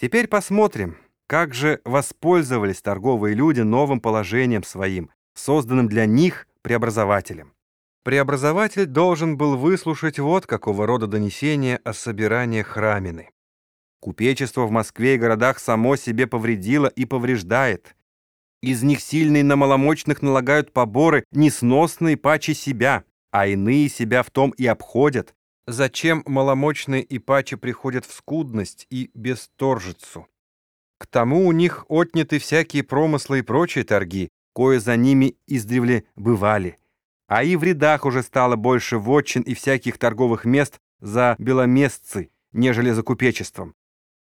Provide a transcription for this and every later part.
Теперь посмотрим, как же воспользовались торговые люди новым положением своим, созданным для них преобразователем. Преобразователь должен был выслушать вот какого рода донесения о собирании храмины. Купечество в Москве и городах само себе повредило и повреждает. Из них сильные на маломощных налагают поборы, несносные паче себя, а иные себя в том и обходят. Зачем маломощные и паче приходят в скудность и бесторжицу? К тому у них отняты всякие промыслы и прочие торги, кое за ними издревле бывали а и в рядах уже стало больше вотчин и всяких торговых мест за беломестцы, нежели за купечеством.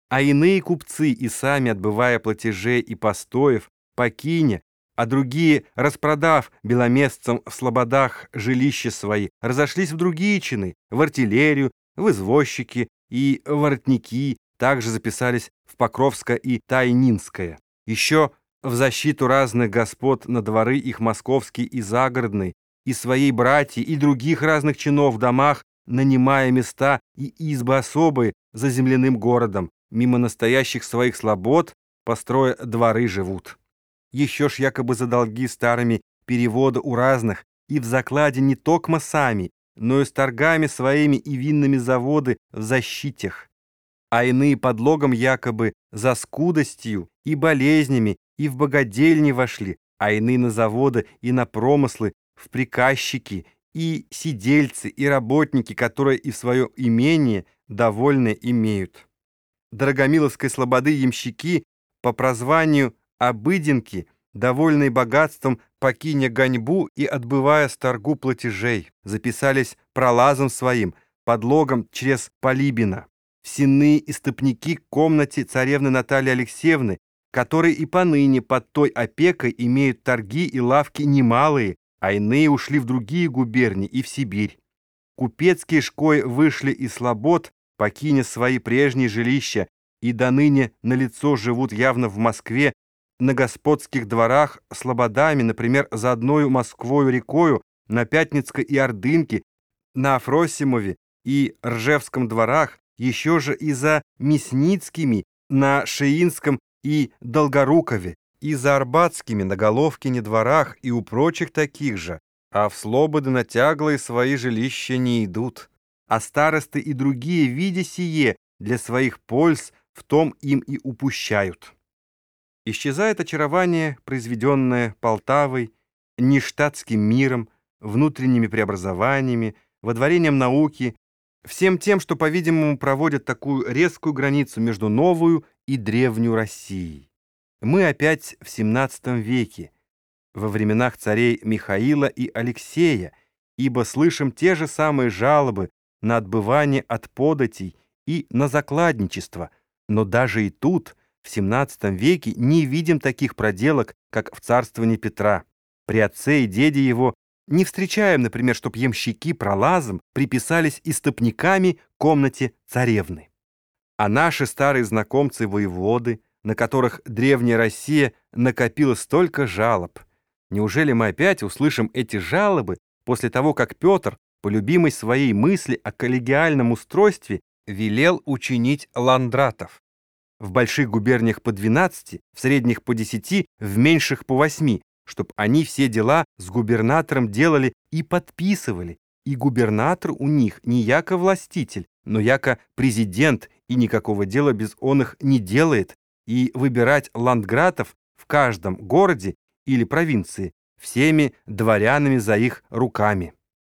А иные купцы и сами, отбывая платежей и постоев, покине, а другие, распродав беломестцам в слободах жилища свои, разошлись в другие чины, в артиллерию, в извозчики и воротники, также записались в Покровское и Тайнинское. Еще в защиту разных господ на дворы их московские и загородные, и своей братьи, и других разных чинов в домах, нанимая места и избы особые за земляным городом, мимо настоящих своих слобод, построя дворы живут. Еще ж якобы за долги старыми перевода у разных, и в закладе не токмо сами, но и с торгами своими и винными заводы в защитях, а иные подлогом якобы за скудостью и болезнями и в богадельни вошли, а иные на заводы и на промыслы в приказчики и сидельцы, и работники, которые и свое имение довольны имеют. Дорогомиловской слободы ямщики по прозванию «обыденки», довольные богатством, покиня гоньбу и отбывая с торгу платежей, записались пролазом своим, подлогом через Полибина, в сенные истопники комнате царевны Натальи Алексеевны, которые и поныне под той опекой имеют торги и лавки немалые, а иные ушли в другие губернии и в Сибирь. Купецкие шкои вышли из слобод, покиня свои прежние жилища, и до ныне на лицо живут явно в Москве, на господских дворах слободами, например, за одною Москвою рекою, на Пятницкой и Ордынке, на Афросимове и Ржевском дворах, еще же и за Мясницкими, на Шеинском и Долгорукове, и за Арбатскими на Головкине дворах и у прочих таких же, а в слободы на тяглые свои жилища не идут. А старосты и другие, видя сие, для своих польз в том им и упущают. Исчезает очарование, произведенное Полтавой, нештатским миром, внутренними преобразованиями, водворением науки, всем тем, что, по-видимому, проводят такую резкую границу между новую и древнюю Россией. Мы опять в XVII веке, во временах царей Михаила и Алексея, ибо слышим те же самые жалобы на отбывание от податей и на закладничество, но даже и тут, в XVII веке, не видим таких проделок, как в царствовании Петра. При отце и деде его не встречаем, например, чтоб ямщики пролазом приписались истопниками комнате царевны. А наши старые знакомцы-воеводы – на которых древняя Россия накопила столько жалоб. Неужели мы опять услышим эти жалобы после того, как Петр, по любимой своей мысли о коллегиальном устройстве, велел учинить ландратов? В больших губерниях по 12, в средних по 10, в меньших по 8, чтобы они все дела с губернатором делали и подписывали, и губернатор у них не яко властитель, но яко президент, и никакого дела без он их не делает, и выбирать ландгратов в каждом городе или провинции всеми дворянами за их руками.